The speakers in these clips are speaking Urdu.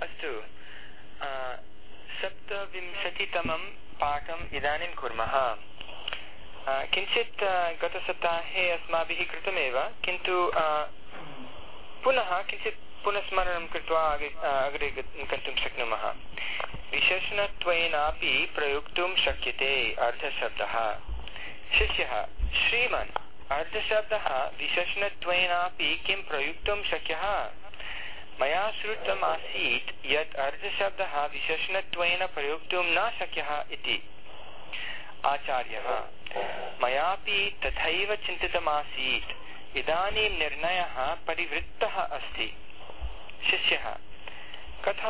اچھ سپتم پاٹنچ گت سپتا کرچسم کر گاشن پر ارد شریم اردو بھیشن کی میرا شرد شدہ شکر چنتی پریوت میات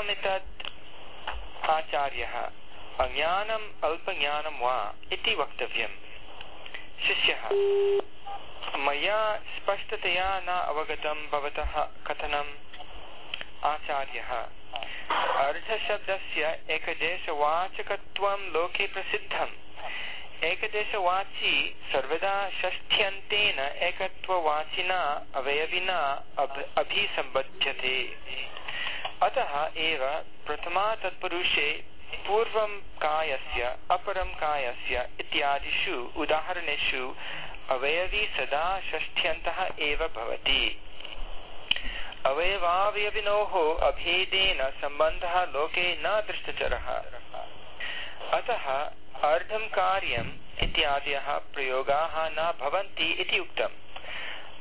نگت اردو ایکچکے پردھم ایکچی سر ایکچنا اوی ابھی اترپرشے پور کا اپرم کا اویو لوک اتنا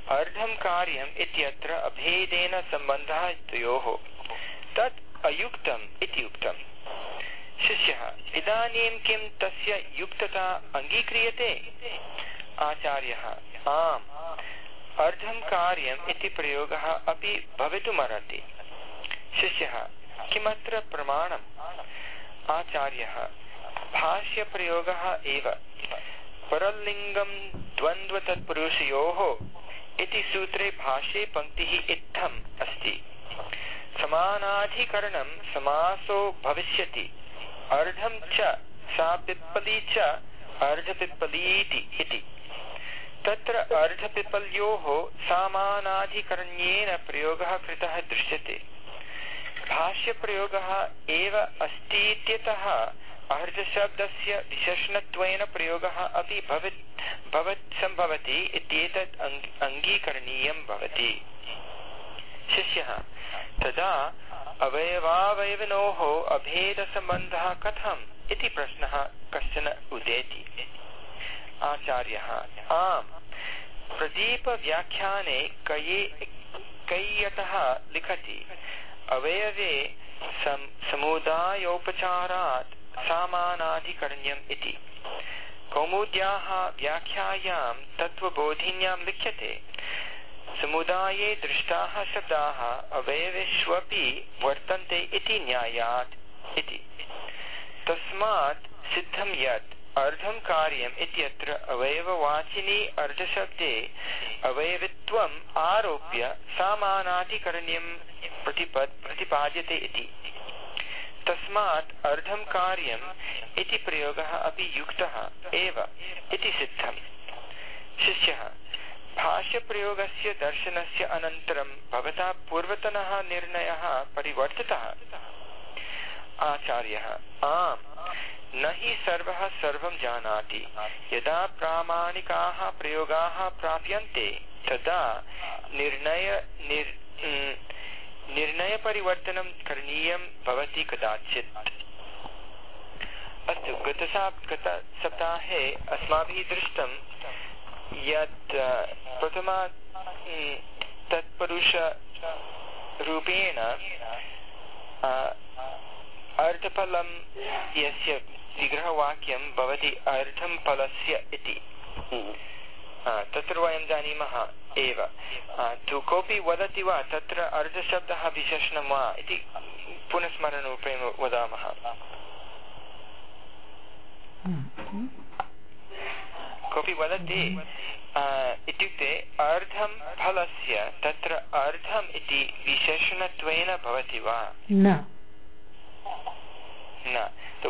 ادم کارگا نہ سب شہر یوکتا اگیتے ہیں آچاریہ اہم کاریہ شم آچارپوری سوتے پکتی سمادک سمو بھائی اردن چیز پیپی تر ارپلو سما پراشیہ شدہ ابھی سمبھ کھنچنتی آچاریہ آم لو سمدارا سامنا کرنی کھیا تھی لکھتے ہیں سمد شویو ست ارد کاریہ اویو وچنی ادشبد آروپیہ سمدھیا تمم کارگ ابھی یعنی ساشیہ درشن انتر پورت نا پریت آچاریہ ن سر جانتی یاتن کرنی کچھ گھر سپتاح امپر دھم تک اردل گرہوتی اردو فلسل اردو ومرپ ویسے اردم فل اردم تو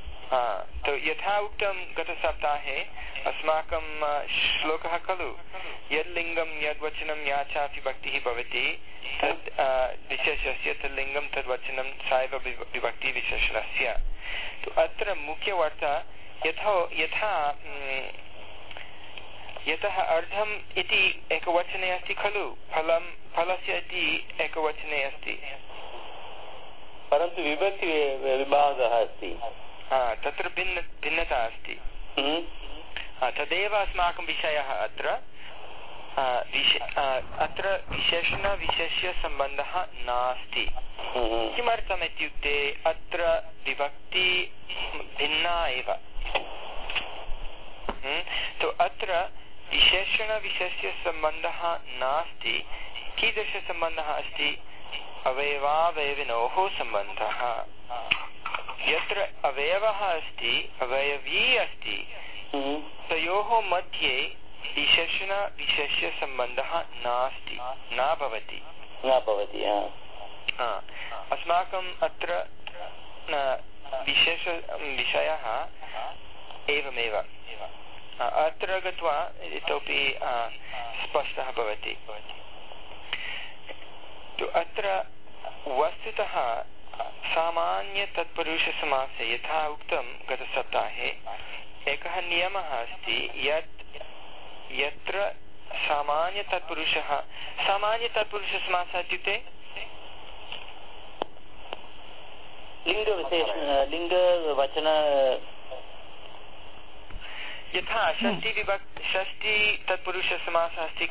ہاں تو یھا گت سپتاح امک شلوک یدن یا چاپی بککتی تھیچن ساشیا تو اتر مکھیو اردو ایکچن ابھی کلو فلس وچن ابھی پھر ہاں ترن بھتا ابھی تدھن اگر ارشن سمبند نا ارکتی ارشن سب کیدہ ابھی اویو سمبھ ٹر اویو اچھی اویو اچھی تھیسناشن نوتی ہاں اکن اربی اسپشن تو ارتھ سپرش سم یھا گت سپتاح ایکس چھ لس اچھا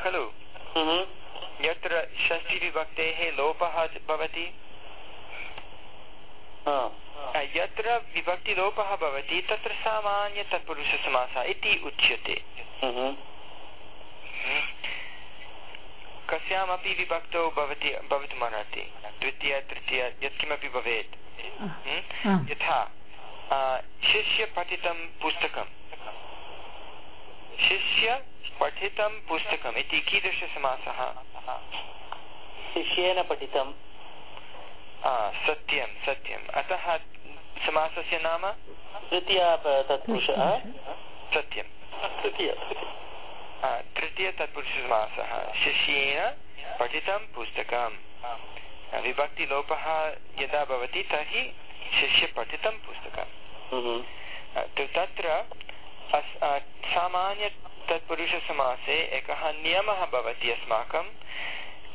کلو یتھر ٹھیک لوپتی یارتی ترپرش سم کھیت بھتی دھیر پٹھک سم پٹھا ہاں ستم ستم اتنا سمس ترتی ہاں ترتی تس شکم یا پھر تر سامپرش سم ایک نا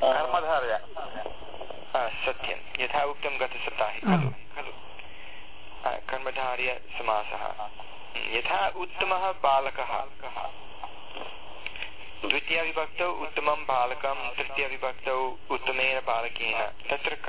سمدار ستیں گت سہواریہ سم یھاؤت بالکل تیوتھ بالکین تک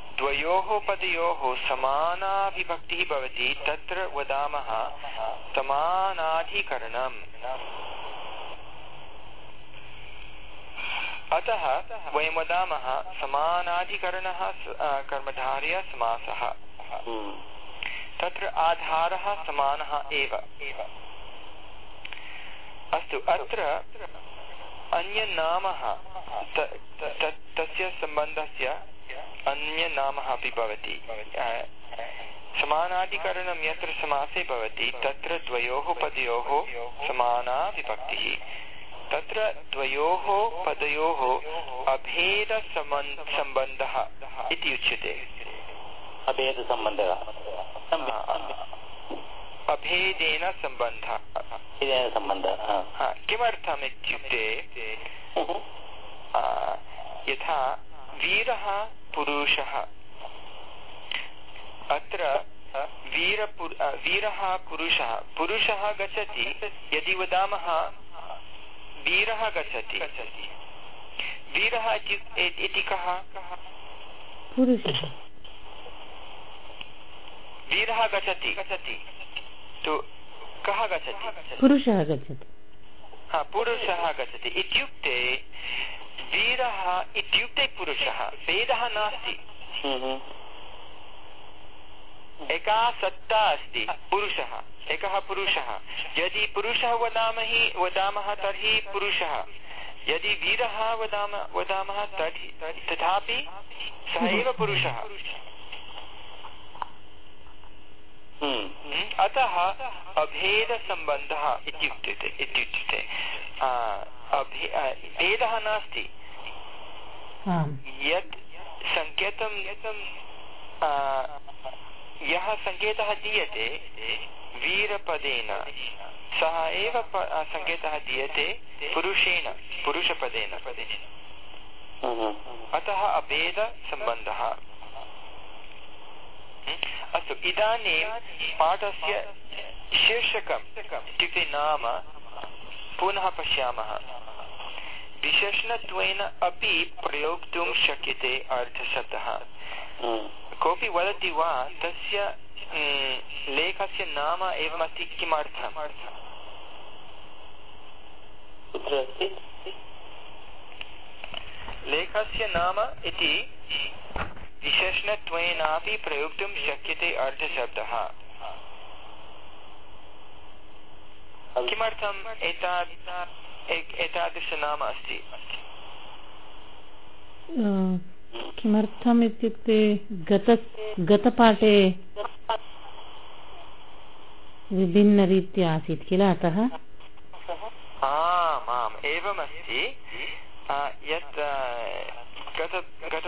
دوکتی سمدارے سم تک آدار سمر نام تک سبند سمدک یور سمتی تر دو پیو سمک پہ ویش ویش گا گھر ہاں گھر ویش ویدہ ایک ساش وی وش ات ابند یو وی پھر سا سکے دے پد اتنا ابھی سمب اچھا پاٹ سے پشیام وشیشن تھوک شکر ارد شدہ کسی ویسے لے کے نام لے کے نام شکشبد نمبر گتری آسیٹ کل اتنا آم آم گت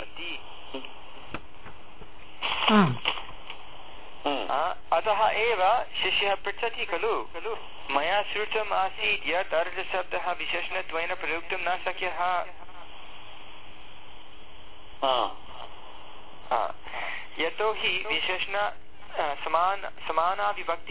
اتتی یت ارد شدہ بھی شکا یش سم سما بھی بک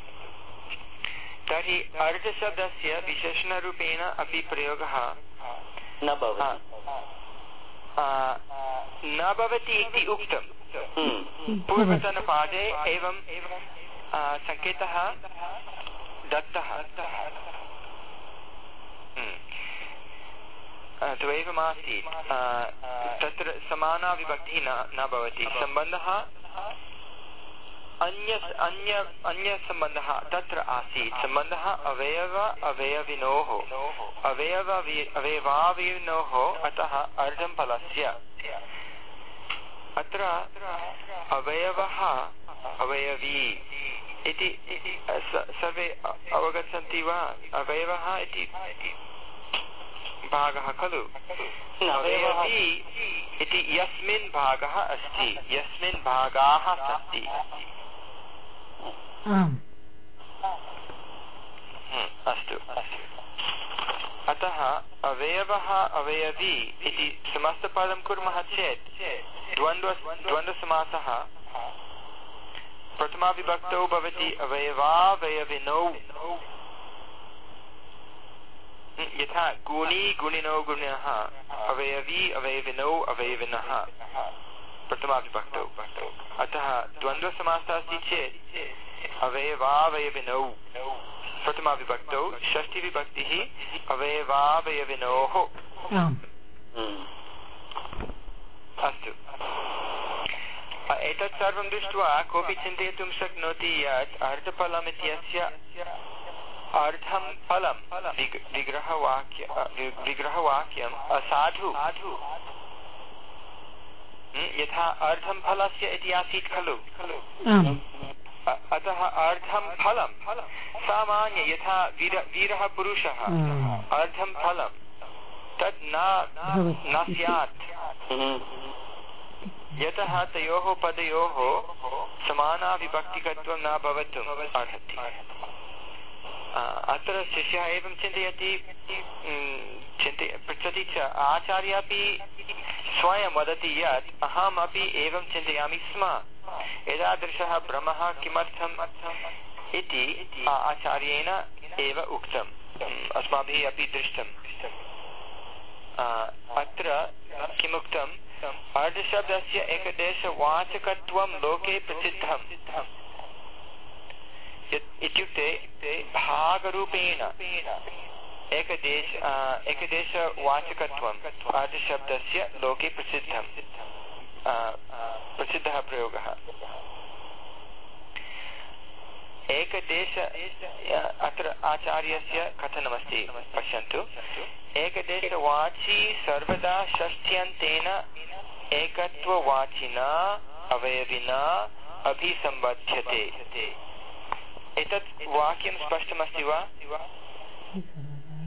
ترہ ارد شدہ وشنوپے ابھی پردے سکے دستیاب نہ بولتی سب ات اردم فل اویو اوگتی واگ کلو یس ات اوی سمسپ چیت پرتمتی گونی گونی اویو اوی اوی پرت اتر سمی اویو اچھا ایک دعوت کو چیت اردفلت ادم فلرہ آسٹھ اتنا اردم فلم ویر پورش اردم فل نہ پیو سمک نہ آچاریا سو ویم چلے برتم آچارے امر ارتما ایکچکے ایکچک شدہ لوکے پرس ایکش اتر آچار کتن مس ایکچی سر ایکچنا اویستے ایک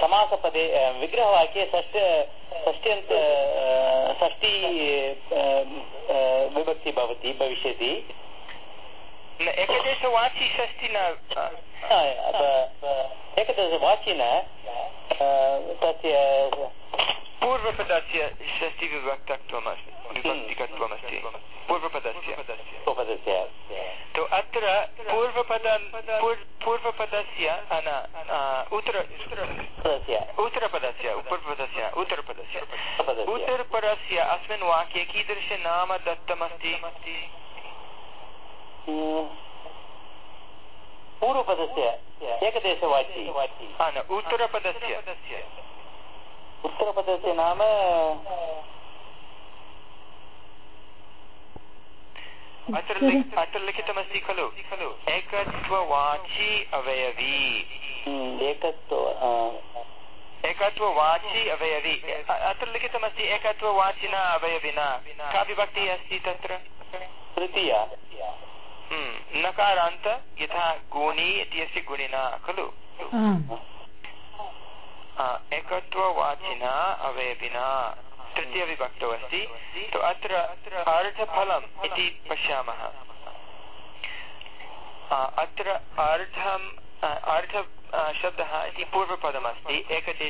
سمپے وگرہ ٹھیتی بھشتی پوری پوراک کیی دشنا دست پور اتر لکھتی اتر لکھتی نکارا گیتا گونی گونیچنا اویلا ار فل پشیام اتر ارد شبوی اتر پہ ایکچی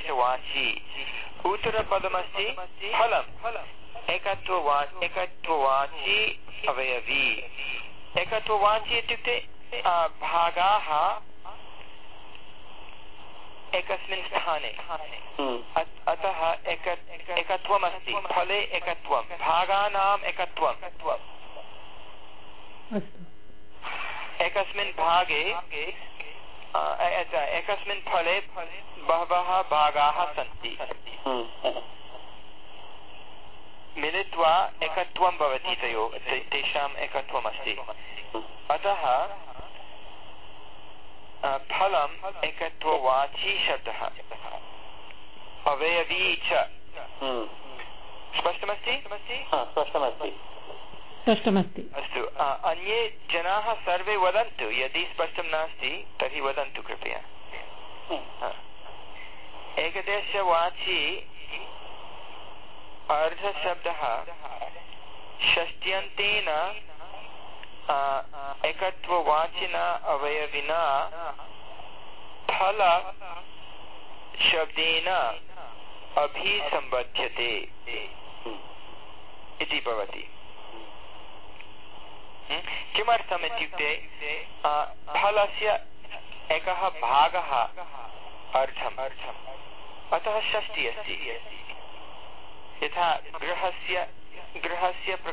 اویو ایکچی ات ایک بہت بھاگا سن میل ایک میری اتنا این جر وی ودن سے ایکچنا اویلیبل ابھی سبھی کمرے فلس بھاگ اتر یھا گھر گیس پر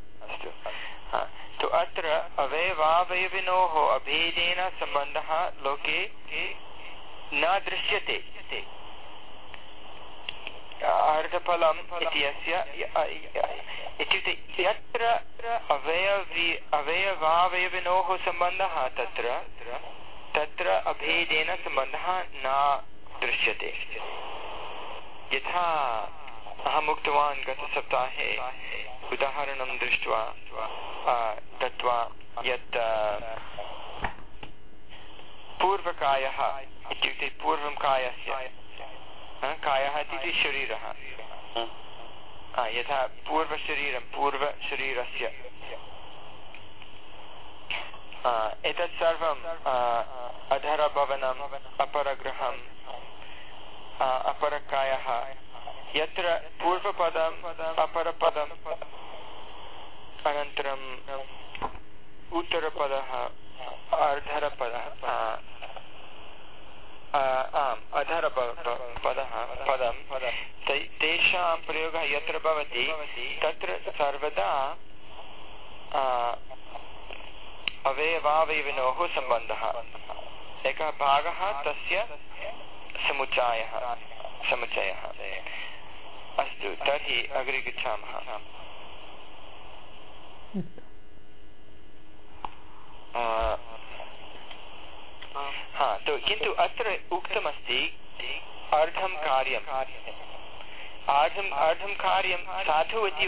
تو اگر اویو ابھی لوک فل اویو سمبند سمبند نہ دش اہم گت سپتا ہے دعوت پورا پور کا شروع پوری پوری سر ادربن اپر گرہم اپر کا ٹر پور پنتر اترپرپ آم ادر پدا پر تردا اویو سمبھ ایک سمچ تر اگر ہاں تو اچھا اردو اردو کار اتھوت کی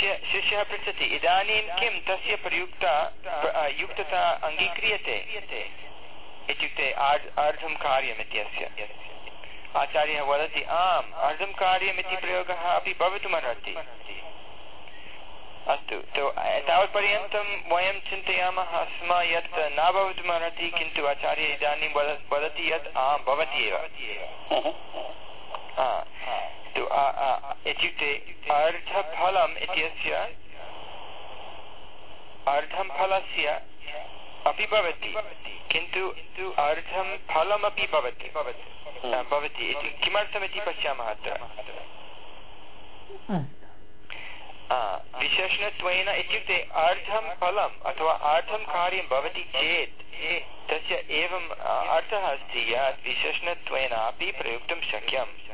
شنی پرتا آچار ودم کارگ تومتمنچار و اردفل اردم فلو اردم فلتی پشیام وسکے ارد فل اتوا ادم کارتی چیت اردوتین پروکم شک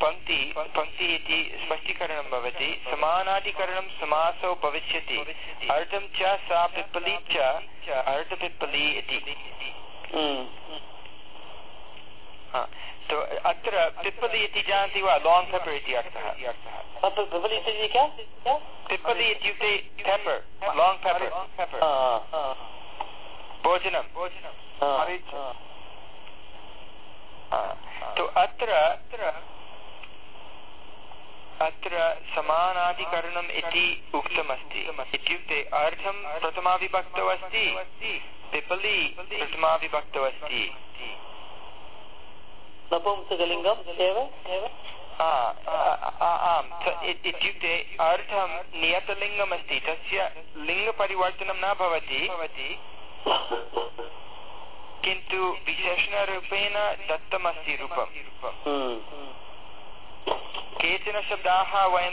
پنک پنک اسپشی سمدھ سمشتی پیپلی جانتی پیپر پیپلی لاگن اترکر اردو ابلیم اردو نیت لوگ پریر نہ کچن شب وی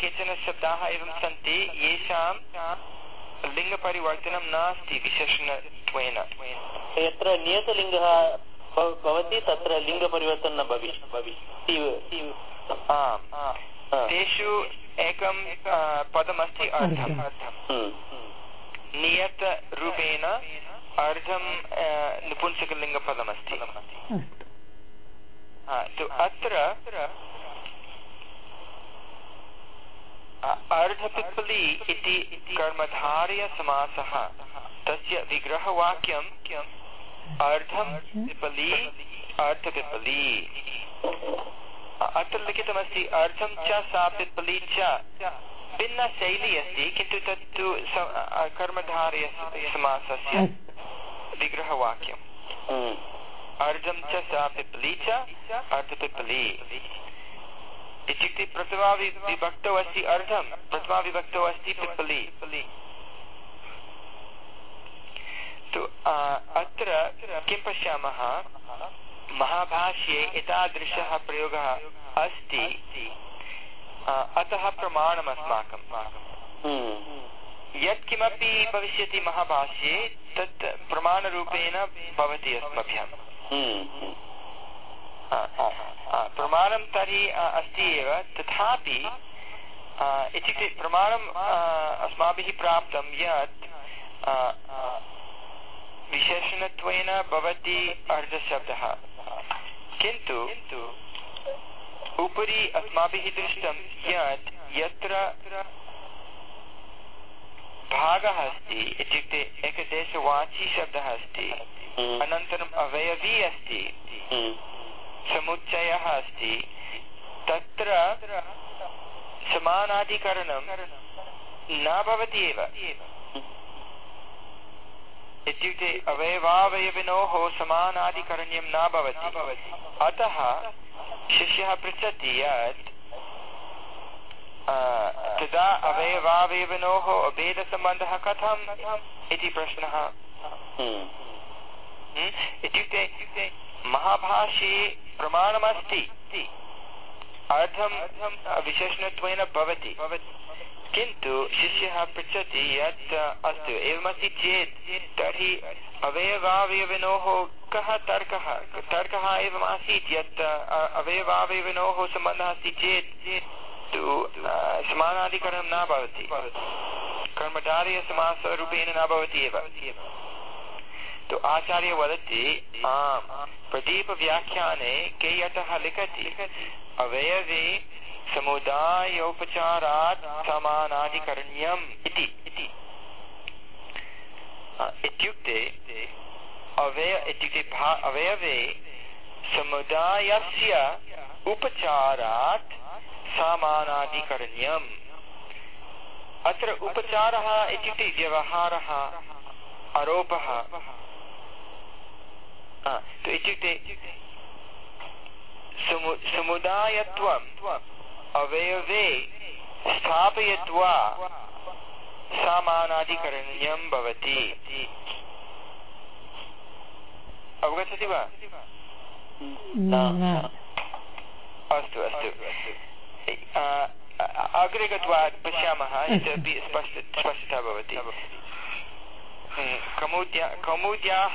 کچن شبدی لیکن لوگ تیش ایک پدم نیت ارد نپنسکل پہ ارد پیپلی سمرہ ارد پیپلی ارد لکھتی اردو سا پیپلی شیلی اچھی تک اردن چیپلیپلی اردو اچھی پپلی تو ار پشیا مہاشیہ پرگی اتر یعنی بھائی مہاشیہ اتھے پر امتحان اچھا داغ ابھی ایکس واچی شدہ اچھی ارتر اویو اچھی سمچ اچھی تک سمتی اویو سمنا اتنا شدہ اویوبند کھمکے مہشی ادمتی شہری اویو کسی اویو سمبند سمنادکر نہ تو آچارے ودتی ویوہار آرپ سنی اوگتی گیام کمیا کمیا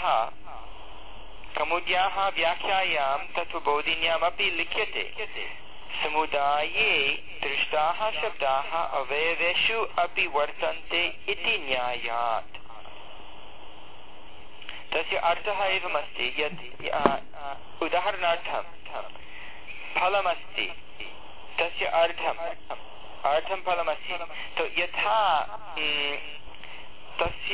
سمدیاہ ویخیاں بولی لکھتے ہیں سمدھ شویوشو ابھی وی نیا تباہر فل ات اردھ یو تک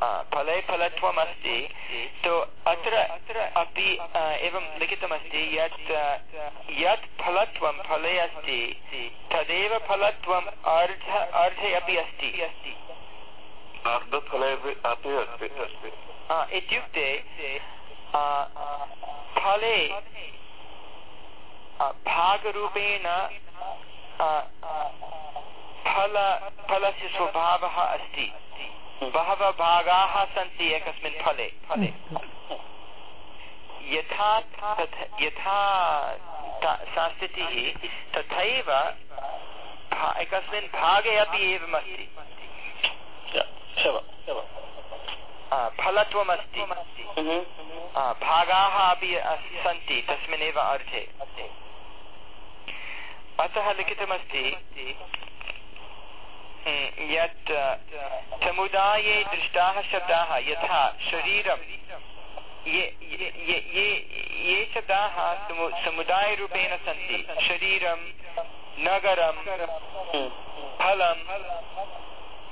ہاں فل فل ابھی تو بہا سنتی تک ابھی سنتی تسنگ اٹھے اتر لکھتی سمدا دھا شریر یہ شدہ سمدے سن شرین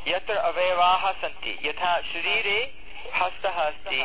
یتر اویو سن کے شریر ہسٹر پہ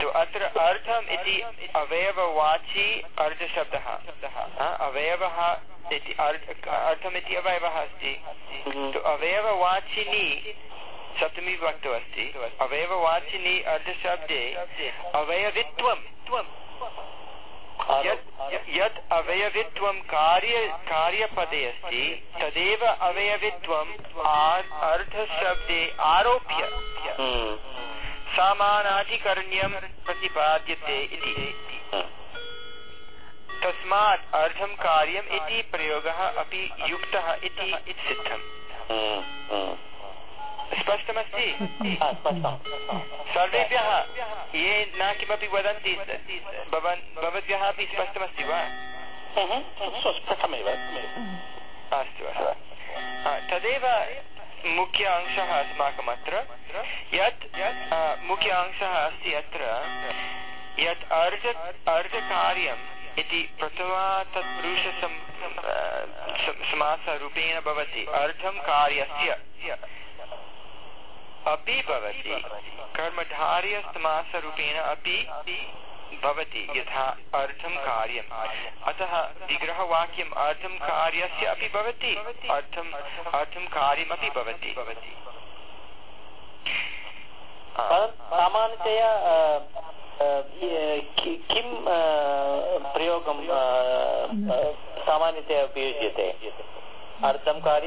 تو ار اردم ادشبد اویو اردھمتی اویو ابھی تو اویو وچنی ستمی وقت اویو وچنی ارد شدہ اویت اویم کاریہ پہ اویت ارد آروپ سمھی کرتی تم اردو کارگا اب یوکمس یہ نہ مش اکمر مش اردو سموپے ارد کار دھی ابھی اردھ کار اتنا گرہو اردم کارت سیاد کار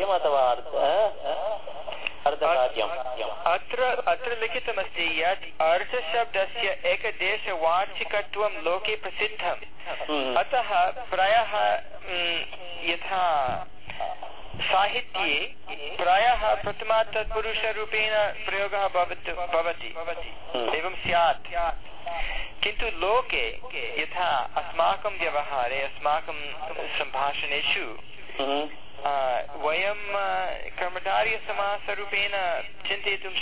اتوا اگر ارکت مسشبد ایکچک لوکے پردھم اتر سیتمش پر لوکے یھا اکنارے اکثر سماشنش ومچار سموپے چیم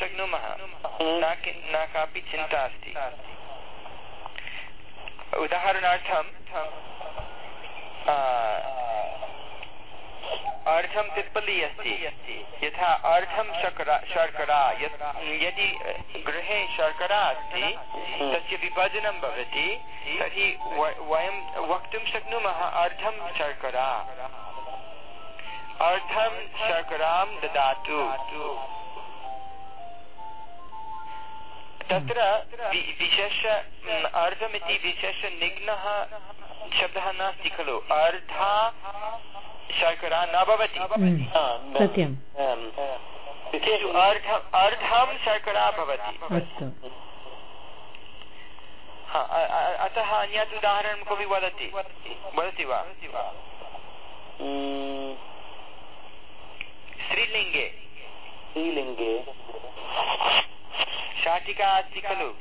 نہ چنتا اردلی اچھی یقرا شرکا یعنی گھہے شرکا ابھی تک وی وکن شک ارد شرکا شدی کلو اردا نہ شاٹکا اچھی کلو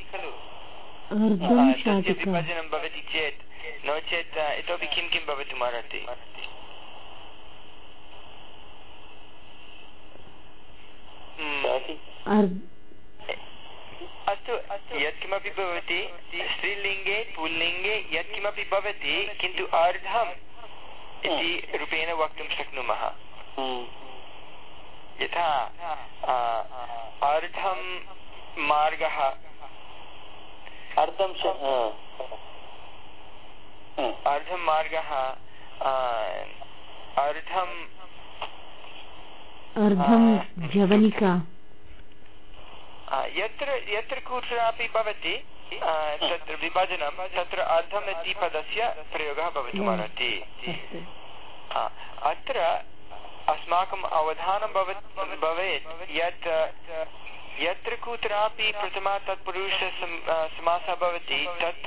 چیت نو چیت مرحیت اردم روپے وقت شک جن اردمی پدتی اتر امک اوان بھوت یاتمپ سمس بھوتی تک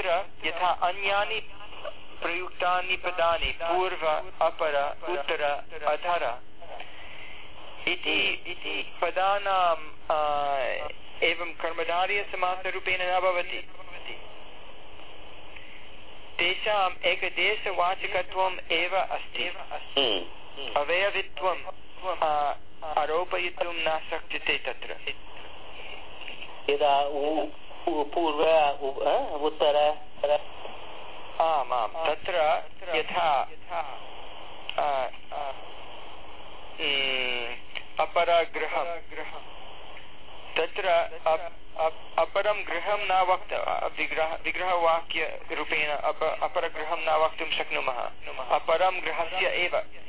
اکثر پور اپر اتر ادھر پہنچاریہ سمپے نہچک اویت آکے گھر اپر گرہم نہک اپر گرہ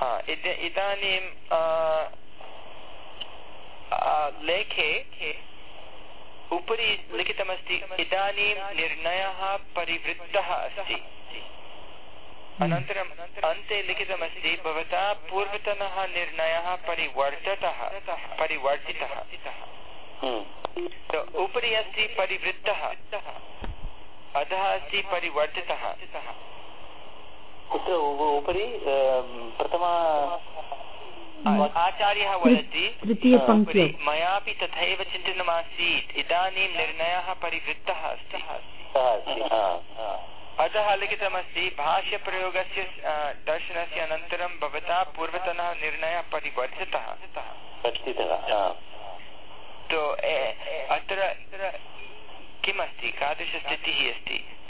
ہاں لے لو پریور اتر لکھتی پورت پریور پریتری اچھی پریو ادب پریور آچاریہ وی میری تت چنتی آست نا پریو ات لوگ بھاشیہ درشن انترم بہتا پورت نیوز تو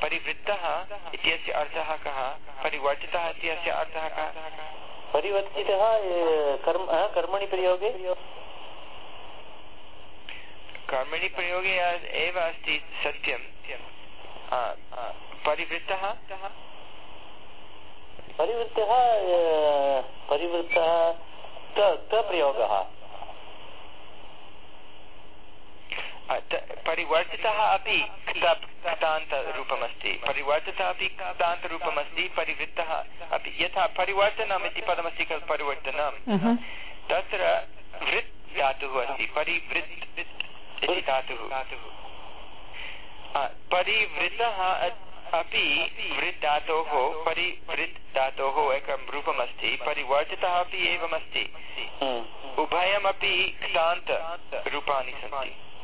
پریوش پریتر کرو ست پریو پریوگ پری پریتم پریو پریتنتی پریت ابھی پریوت پریوت ابھی واپس پریوی ابھی کتاب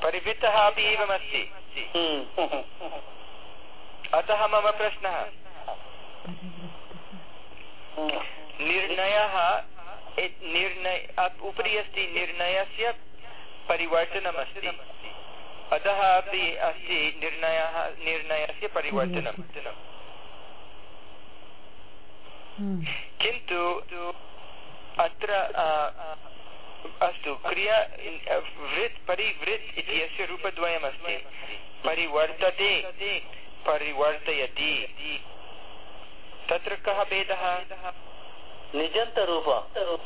پیبت ابھی اتنا موشن ابھی پرین اتنی اچھی پریور اتر اچھا پریت روپی پری پریتی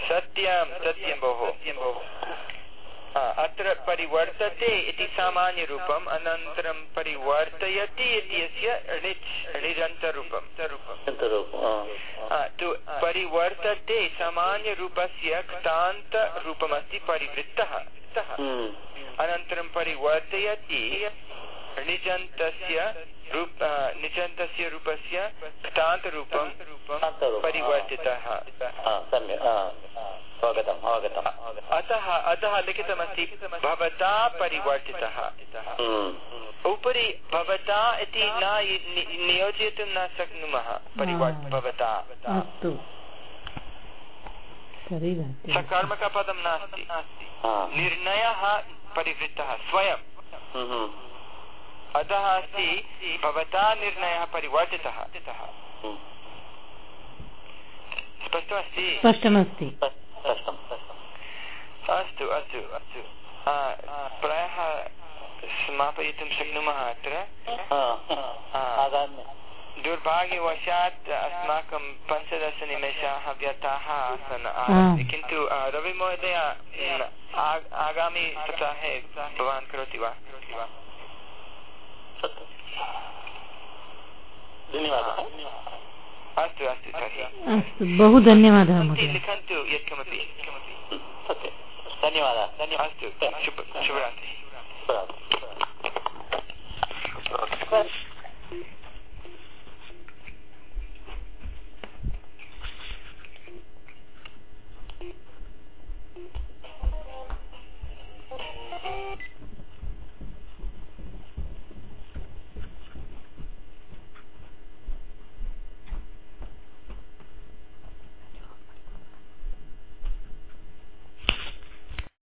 ستیہ اتر پریرتے سنتر پریتی پریرتے سمپیات پریو انتر پریتی نجند پری لکھتی سکارمک پدم پریوت ادھی پریوشم اچھا پرشت اچھا پچ دس ویتا آن مہد آگامی سپتاح اچھا بہت دھنیہ لکھنؤ یہ ستیہ شری